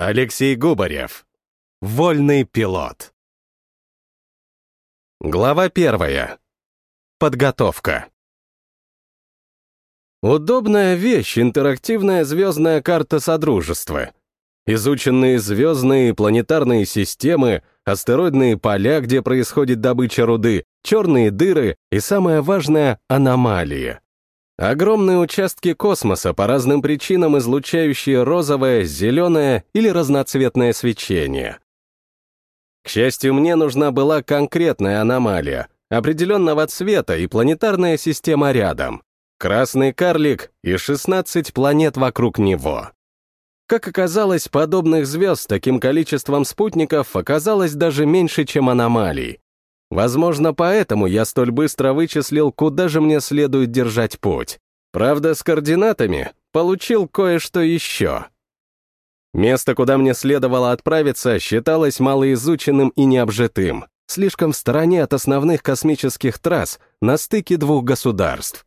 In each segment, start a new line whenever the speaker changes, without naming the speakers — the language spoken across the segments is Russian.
Алексей Губарев. Вольный пилот. Глава первая. Подготовка. Удобная вещь — интерактивная звездная карта Содружества. Изученные звездные и планетарные системы, астероидные поля, где происходит добыча руды, черные дыры и, самое важное, аномалии. Огромные участки космоса по разным причинам излучающие розовое, зеленое или разноцветное свечение. К счастью, мне нужна была конкретная аномалия, определенного цвета и планетарная система рядом. Красный карлик и 16 планет вокруг него. Как оказалось, подобных звезд с таким количеством спутников оказалось даже меньше, чем аномалий. Возможно, поэтому я столь быстро вычислил, куда же мне следует держать путь. Правда, с координатами получил кое-что еще. Место, куда мне следовало отправиться, считалось малоизученным и необжитым, слишком в стороне от основных космических трасс на стыке двух государств.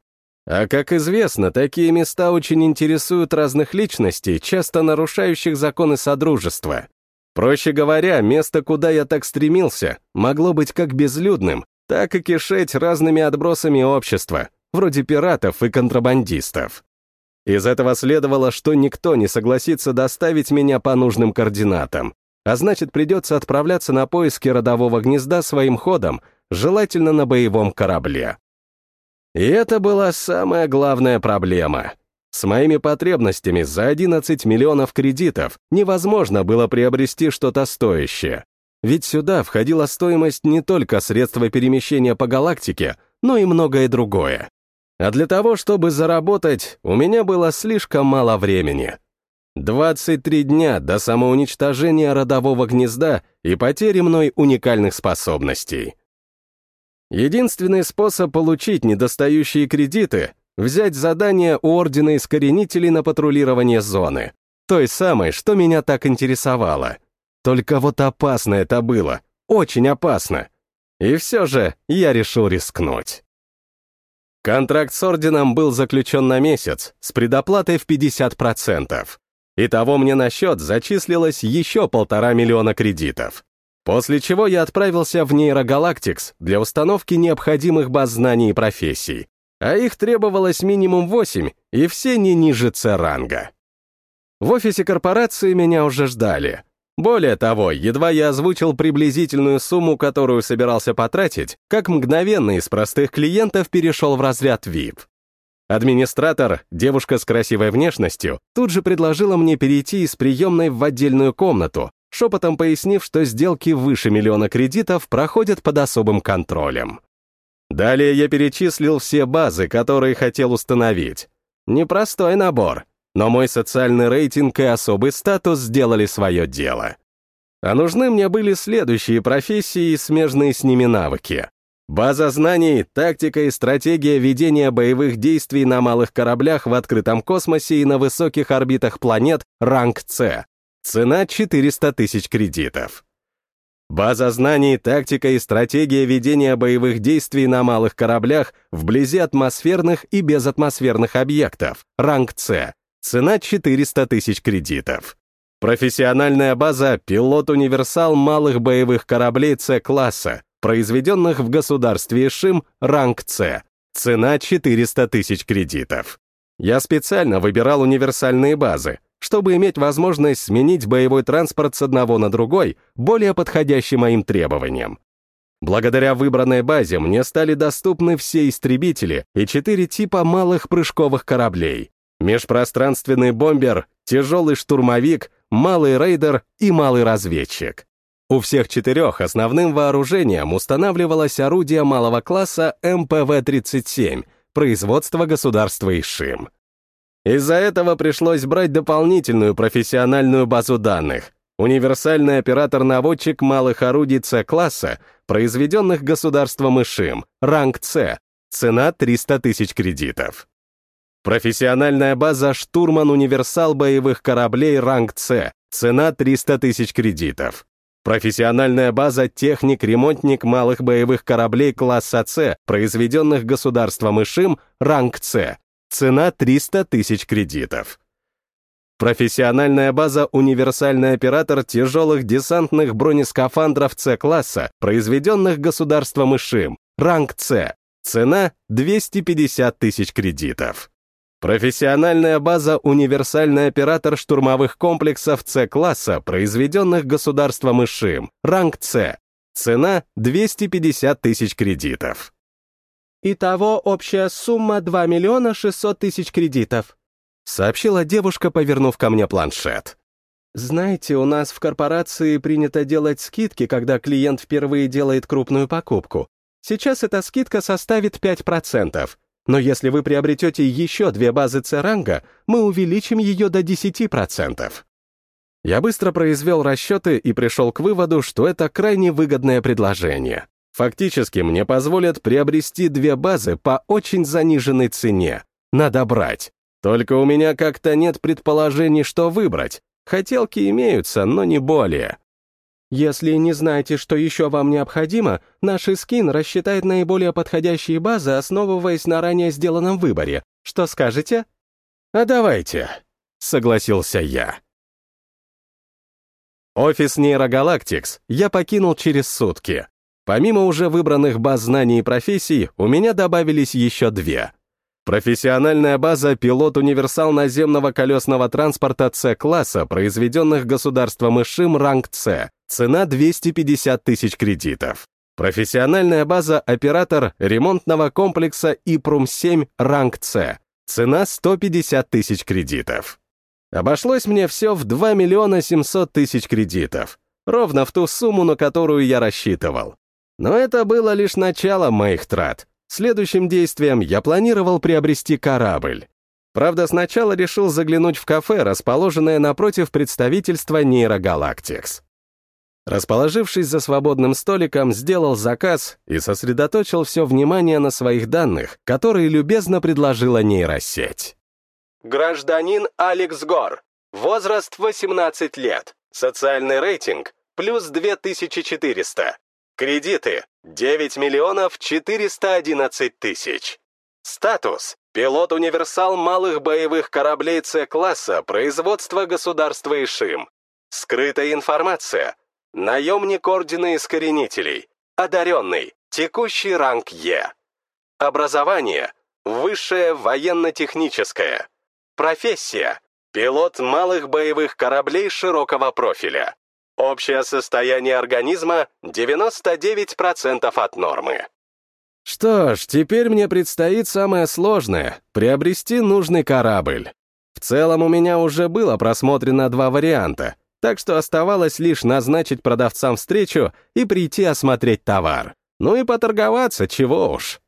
А как известно, такие места очень интересуют разных личностей, часто нарушающих законы Содружества. Проще говоря, место, куда я так стремился, могло быть как безлюдным, так и кишеть разными отбросами общества, вроде пиратов и контрабандистов. Из этого следовало, что никто не согласится доставить меня по нужным координатам, а значит, придется отправляться на поиски родового гнезда своим ходом, желательно на боевом корабле. И это была самая главная проблема. С моими потребностями за 11 миллионов кредитов невозможно было приобрести что-то стоящее. Ведь сюда входила стоимость не только средства перемещения по галактике, но и многое другое. А для того, чтобы заработать, у меня было слишком мало времени. 23 дня до самоуничтожения родового гнезда и потери мной уникальных способностей. Единственный способ получить недостающие кредиты взять задание у Ордена Искоренителей на патрулирование зоны. Той самой, что меня так интересовало. Только вот опасно это было, очень опасно. И все же я решил рискнуть. Контракт с Орденом был заключен на месяц, с предоплатой в 50%. Итого мне на счет зачислилось еще полтора миллиона кредитов. После чего я отправился в Нейрогалактикс для установки необходимых баз знаний и профессий, а их требовалось минимум 8, и все не ниже С-ранга. В офисе корпорации меня уже ждали. Более того, едва я озвучил приблизительную сумму, которую собирался потратить, как мгновенно из простых клиентов перешел в разряд VIP. Администратор, девушка с красивой внешностью, тут же предложила мне перейти из приемной в отдельную комнату, шепотом пояснив, что сделки выше миллиона кредитов проходят под особым контролем. Далее я перечислил все базы, которые хотел установить. Непростой набор, но мой социальный рейтинг и особый статус сделали свое дело. А нужны мне были следующие профессии и смежные с ними навыки. База знаний, тактика и стратегия ведения боевых действий на малых кораблях в открытом космосе и на высоких орбитах планет ранг С. Цена 400 тысяч кредитов. База знаний, тактика и стратегия ведения боевых действий на малых кораблях вблизи атмосферных и безатмосферных объектов. Ранг С. Цена 400 тысяч кредитов. Профессиональная база «Пилот-универсал малых боевых кораблей С-класса», произведенных в государстве Ишим, ранг С. Цена 400 тысяч кредитов. Я специально выбирал универсальные базы, чтобы иметь возможность сменить боевой транспорт с одного на другой, более подходящий моим требованиям. Благодаря выбранной базе мне стали доступны все истребители и четыре типа малых прыжковых кораблей. Межпространственный бомбер, тяжелый штурмовик, малый рейдер и малый разведчик. У всех четырех основным вооружением устанавливалось орудие малого класса МПВ-37, производство государства Ишим. Из-за этого пришлось брать дополнительную профессиональную базу данных. Универсальный оператор-наводчик малых орудий С-класса, произведенных государством Ишим, ранг С, цена 300 тысяч кредитов. Профессиональная база «Штурман-универсал боевых кораблей» ранг С, цена 300 тысяч кредитов. Профессиональная база «Техник-ремонтник малых боевых кораблей класса С», произведенных государством Ишим, ранг С, Цена 300 тысяч кредитов. Профессиональная база «Универсальный оператор тяжелых десантных бронескафандров С-класса, произведенных государством ИШИМ, ранг С. Цена — 250 тысяч кредитов. Профессиональная база «Универсальный оператор штурмовых комплексов С-класса, произведенных государством ИШИМ, ранг С. Цена — 250 тысяч кредитов.
Итого общая сумма 2 миллиона 600 тысяч кредитов.
Сообщила девушка, повернув ко мне планшет.
Знаете, у нас в корпорации принято делать скидки, когда клиент впервые делает крупную покупку. Сейчас эта скидка составит 5%. Но если вы приобретете еще две базы Церанга, мы увеличим ее до 10%.
Я быстро произвел расчеты и пришел к выводу, что это крайне выгодное предложение. Фактически мне позволят приобрести две базы по очень заниженной цене. Надо брать. Только у меня как-то нет предположений, что выбрать. Хотелки имеются, но не более.
Если не знаете, что еще вам необходимо, наш скин рассчитает наиболее подходящие базы, основываясь на ранее сделанном выборе. Что скажете?
А давайте, согласился я. Офис Нейрогалактикс я покинул через сутки. Помимо уже выбранных баз знаний и профессий, у меня добавились еще две. Профессиональная база «Пилот-универсал наземного колесного транспорта С-класса», произведенных государством ИШИМ ранг С, цена 250 тысяч кредитов. Профессиональная база «Оператор ремонтного комплекса ИПРУМ-7 ранг С, цена 150 тысяч кредитов. Обошлось мне все в 2 миллиона 700 тысяч кредитов, ровно в ту сумму, на которую я рассчитывал. Но это было лишь начало моих трат. Следующим действием я планировал приобрести корабль. Правда, сначала решил заглянуть в кафе, расположенное напротив представительства Нейрогалактикс. Расположившись за свободным столиком, сделал заказ и сосредоточил все внимание на своих данных, которые любезно предложила нейросеть.
Гражданин Алекс Гор. Возраст 18 лет. Социальный рейтинг плюс 2400. Кредиты 9 миллионов 411 тысяч. Статус. Пилот-универсал малых боевых кораблей С-класса производства государства Ишим. Скрытая информация. Наемник Ордена Искоренителей. Одаренный. Текущий ранг Е. Образование. Высшее военно-техническое. Профессия. Пилот малых боевых кораблей широкого профиля. Общее состояние организма 99% от нормы.
Что ж, теперь мне предстоит самое сложное — приобрести нужный корабль. В целом у меня уже было просмотрено два варианта, так что оставалось лишь назначить продавцам встречу и прийти осмотреть товар. Ну и поторговаться, чего уж.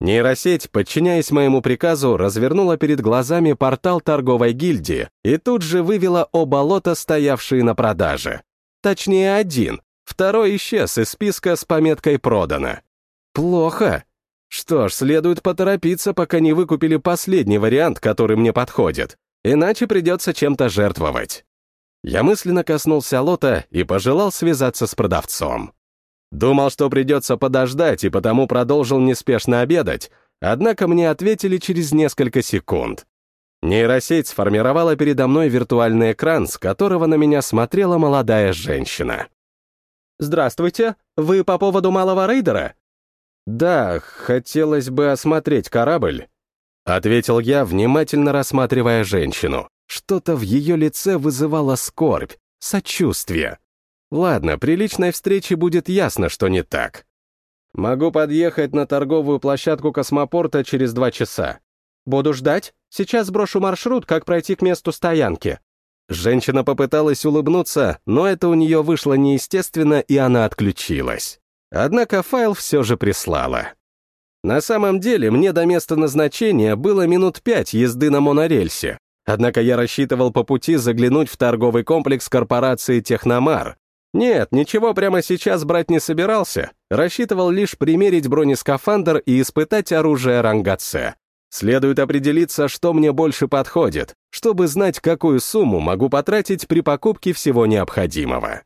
Нейросеть, подчиняясь моему приказу, развернула перед глазами портал торговой гильдии и тут же вывела оба лота, стоявшие на продаже. Точнее, один. Второй исчез из списка с пометкой «Продано». Плохо. Что ж, следует поторопиться, пока не выкупили последний вариант, который мне подходит. Иначе придется чем-то жертвовать. Я мысленно коснулся лота и пожелал связаться с продавцом. Думал, что придется подождать, и потому продолжил неспешно обедать, однако мне ответили через несколько секунд. Нейросеть сформировала передо мной виртуальный экран, с которого на меня смотрела молодая женщина.
«Здравствуйте, вы по поводу малого рейдера?»
«Да, хотелось бы осмотреть корабль», — ответил я, внимательно рассматривая женщину. Что-то в ее лице вызывало скорбь, сочувствие. Ладно, при личной встрече будет ясно, что не так. Могу подъехать на торговую площадку космопорта через два часа.
Буду ждать. Сейчас брошу маршрут, как пройти к месту стоянки.
Женщина попыталась улыбнуться, но это у нее вышло неестественно, и она отключилась. Однако файл все же прислала. На самом деле, мне до места назначения было минут пять езды на монорельсе, однако я рассчитывал по пути заглянуть в торговый комплекс корпорации «Техномар», нет, ничего прямо сейчас брать не собирался. Рассчитывал лишь примерить бронескафандр и испытать оружие ранга С. Следует определиться, что мне больше подходит, чтобы знать, какую сумму могу потратить при покупке всего необходимого.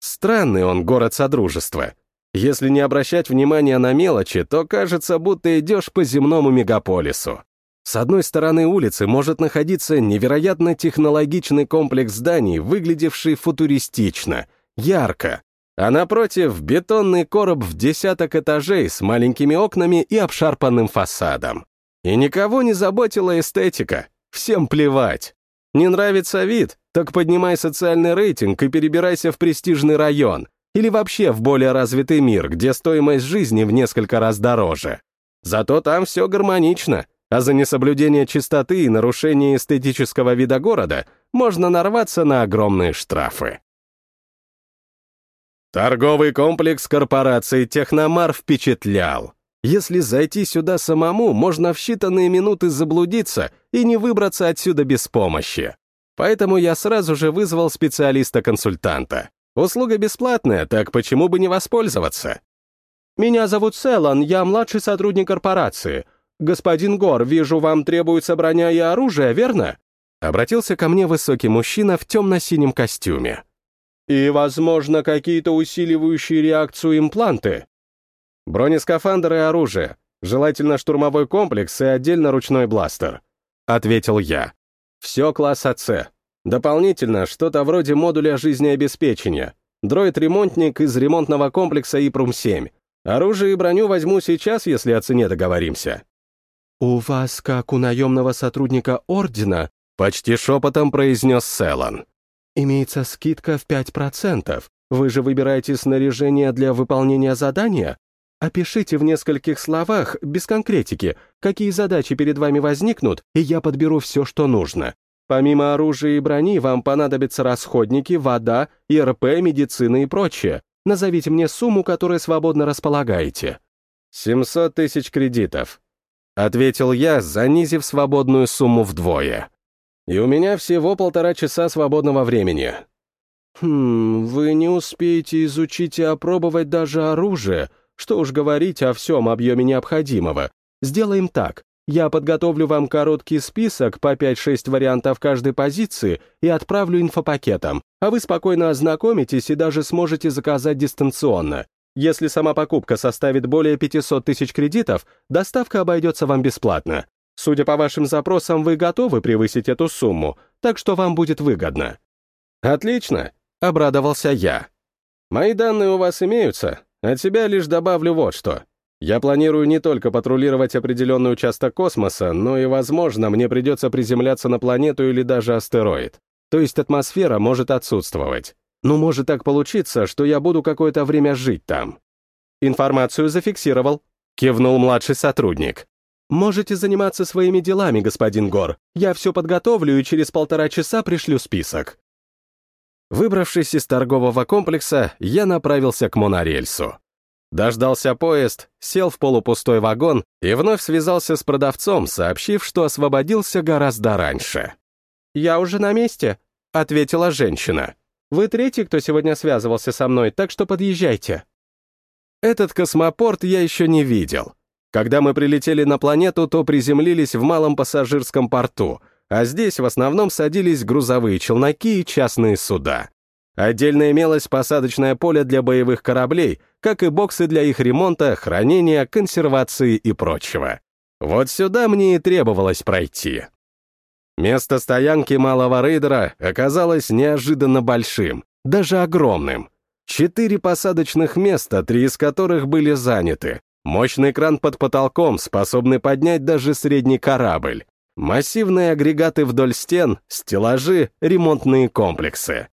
Странный он город Содружества. Если не обращать внимания на мелочи, то кажется, будто идешь по земному мегаполису. С одной стороны улицы может находиться невероятно технологичный комплекс зданий, выглядевший футуристично, ярко, а напротив — бетонный короб в десяток этажей с маленькими окнами и обшарпанным фасадом. И никого не заботила эстетика, всем плевать. Не нравится вид, так поднимай социальный рейтинг и перебирайся в престижный район, или вообще в более развитый мир, где стоимость жизни в несколько раз дороже. Зато там все гармонично, а за несоблюдение чистоты и нарушение эстетического вида города можно нарваться на огромные штрафы. Торговый комплекс корпорации «Техномар» впечатлял. Если зайти сюда самому, можно в считанные минуты заблудиться и не выбраться отсюда без помощи. Поэтому я сразу же вызвал специалиста-консультанта. Услуга бесплатная, так почему бы не воспользоваться?
«Меня зовут Селан, я младший сотрудник корпорации. Господин Гор, вижу, вам требуется броня и оружие, верно?»
Обратился ко мне высокий мужчина в темно-синем костюме.
И, возможно, какие-то усиливающие реакцию импланты.
Бронескафандр и оружие. Желательно штурмовой комплекс и отдельно ручной бластер. Ответил я. Все класса С. Дополнительно что-то вроде модуля жизнеобеспечения. Дроид-ремонтник из ремонтного комплекса ИПРУМ-7. Оружие и броню возьму сейчас, если о цене договоримся.
«У вас, как у наемного сотрудника Ордена»,
почти шепотом произнес Селан.
Имеется скидка в 5%. Вы же выбираете снаряжение для выполнения задания? Опишите в нескольких словах, без конкретики, какие задачи перед вами возникнут, и я подберу все, что нужно. Помимо оружия и брони, вам понадобятся расходники, вода, ИРП, медицина и прочее. Назовите мне сумму, которой свободно располагаете.
700 тысяч кредитов. Ответил я, занизив свободную сумму вдвое. И у меня всего полтора часа свободного времени.
Хм, вы не успеете изучить и опробовать даже оружие, что уж говорить о всем объеме необходимого. Сделаем так. Я подготовлю вам короткий список по 5-6 вариантов каждой позиции и отправлю инфопакетом, а вы спокойно ознакомитесь и даже сможете заказать дистанционно. Если сама покупка составит более 500 тысяч кредитов, доставка обойдется вам бесплатно. Судя по вашим запросам, вы готовы превысить эту сумму, так что вам будет выгодно».
«Отлично», — обрадовался я. «Мои данные у вас имеются, от себя лишь добавлю вот что. Я планирую не только патрулировать определенный участок космоса, но и, возможно, мне придется приземляться на планету или даже астероид. То есть атмосфера может отсутствовать. Но может так получиться, что я буду какое-то время жить там.
Информацию зафиксировал. Кивнул младший сотрудник. Можете заниматься своими делами, господин Гор. Я все подготовлю и через полтора часа пришлю список.
Выбравшись из торгового комплекса, я направился к монорельсу. Дождался поезд, сел в полупустой вагон и вновь связался с продавцом, сообщив, что освободился гораздо раньше.
«Я уже на месте», — ответила женщина. «Вы третий, кто сегодня связывался со мной, так что подъезжайте».
Этот космопорт я еще не видел. Когда мы прилетели на планету, то приземлились в малом пассажирском порту, а здесь в основном садились грузовые челноки и частные суда. Отдельно имелось посадочное поле для боевых кораблей, как и боксы для их ремонта, хранения, консервации и прочего. Вот сюда мне и требовалось пройти. Место стоянки малого рейдера оказалось неожиданно большим, даже огромным. Четыре посадочных места, три из которых были заняты. Мощный кран под потолком, способный поднять даже средний корабль. Массивные агрегаты вдоль стен, стеллажи, ремонтные комплексы.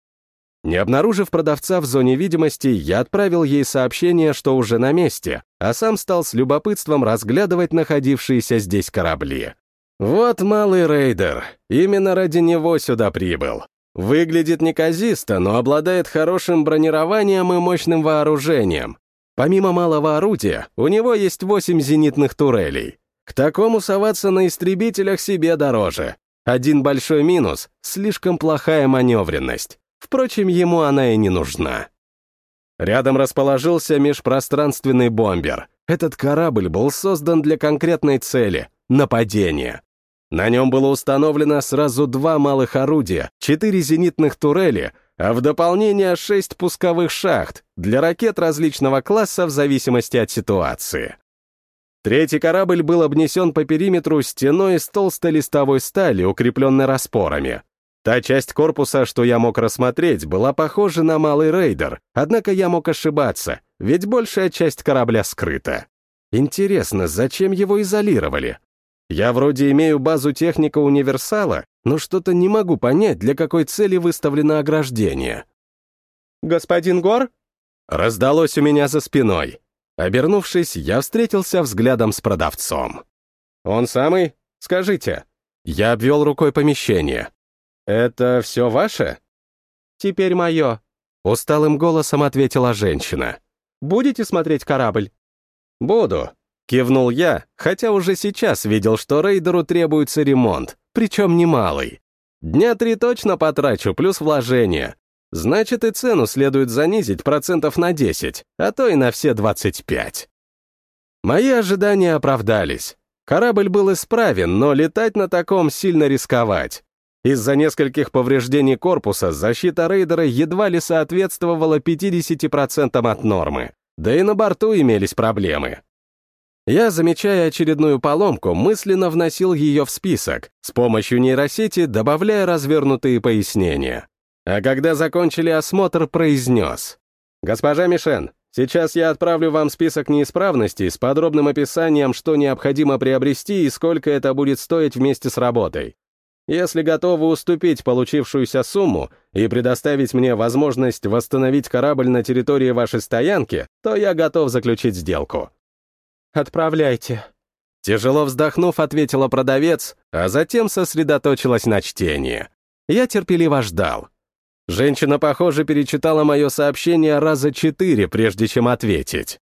Не обнаружив продавца в зоне видимости, я отправил ей сообщение, что уже на месте, а сам стал с любопытством разглядывать находившиеся здесь корабли. Вот малый рейдер, именно ради него сюда прибыл. Выглядит неказисто, но обладает хорошим бронированием и мощным вооружением. Помимо малого орудия, у него есть восемь зенитных турелей. К такому соваться на истребителях себе дороже. Один большой минус — слишком плохая маневренность. Впрочем, ему она и не нужна. Рядом расположился межпространственный бомбер. Этот корабль был создан для конкретной цели — нападения. На нем было установлено сразу два малых орудия, четыре зенитных турели, а в дополнение шесть пусковых шахт для ракет различного класса в зависимости от ситуации. Третий корабль был обнесен по периметру стеной из толстой листовой стали, укрепленной распорами. Та часть корпуса, что я мог рассмотреть, была похожа на малый рейдер, однако я мог ошибаться, ведь большая часть корабля скрыта. Интересно, зачем его изолировали? Я вроде имею базу техника универсала, но что-то не могу понять, для какой цели выставлено ограждение.
«Господин Гор?»
Раздалось у меня за спиной. Обернувшись, я встретился взглядом с продавцом. «Он самый? Скажите». Я обвел рукой помещение. «Это все ваше?»
«Теперь мое», — усталым голосом ответила женщина. «Будете смотреть корабль?»
«Буду», — кивнул я, хотя уже сейчас видел, что рейдеру требуется ремонт, причем немалый. Дня три точно потрачу, плюс вложения. Значит, и цену следует занизить процентов на 10, а то и на все 25. Мои ожидания оправдались. Корабль был исправен, но летать на таком сильно рисковать. Из-за нескольких повреждений корпуса защита рейдера едва ли соответствовала 50% от нормы. Да и на борту имелись проблемы. Я, замечая очередную поломку, мысленно вносил ее в список, с помощью нейросети добавляя развернутые пояснения. А когда закончили осмотр, произнес. «Госпожа Мишен, сейчас я отправлю вам список неисправностей с подробным описанием, что необходимо приобрести и сколько это будет стоить вместе с работой. Если готовы уступить получившуюся сумму и предоставить мне возможность восстановить корабль на территории вашей стоянки, то я готов заключить сделку».
«Отправляйте».
Тяжело вздохнув, ответила продавец, а затем сосредоточилась на чтении. Я терпеливо ждал. Женщина, похоже, перечитала мое сообщение раза четыре, прежде чем ответить.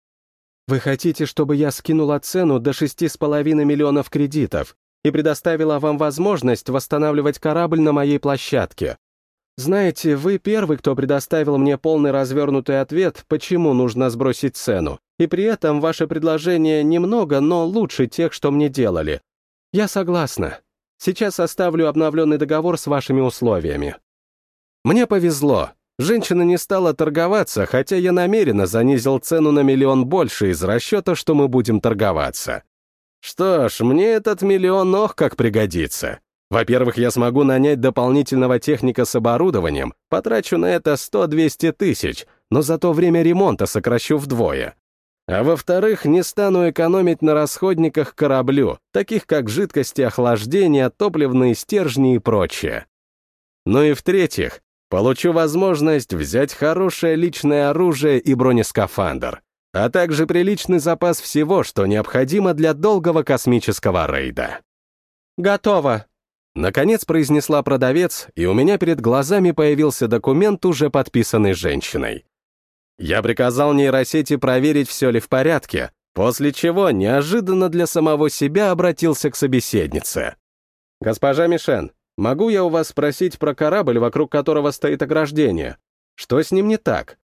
«Вы хотите, чтобы я скинула цену до шести с половиной миллионов кредитов и предоставила вам возможность восстанавливать корабль на моей площадке? Знаете, вы первый, кто предоставил мне полный развернутый ответ, почему нужно сбросить цену, и при этом ваше предложение немного, но лучше тех, что мне делали. Я согласна. Сейчас составлю обновленный договор с вашими условиями».
Мне повезло. Женщина не стала торговаться, хотя я намеренно занизил цену на миллион больше из расчета, что мы будем торговаться. Что ж, мне этот миллион ох как пригодится. Во-первых, я смогу нанять дополнительного техника с оборудованием, потрачу на это 100-200 тысяч, но зато время ремонта сокращу вдвое. А во-вторых, не стану экономить на расходниках кораблю, таких как жидкости охлаждения, топливные стержни и прочее. Ну и в-третьих, Получу возможность взять хорошее личное оружие и бронескафандр, а также приличный запас всего, что необходимо для долгого космического рейда.
«Готово!»
Наконец произнесла продавец, и у меня перед глазами появился документ, уже подписанный женщиной. Я приказал нейросети проверить, все ли в порядке, после чего неожиданно для самого себя обратился к собеседнице. «Госпожа Мишен, Могу я у вас спросить про корабль, вокруг которого стоит ограждение? Что с ним не так?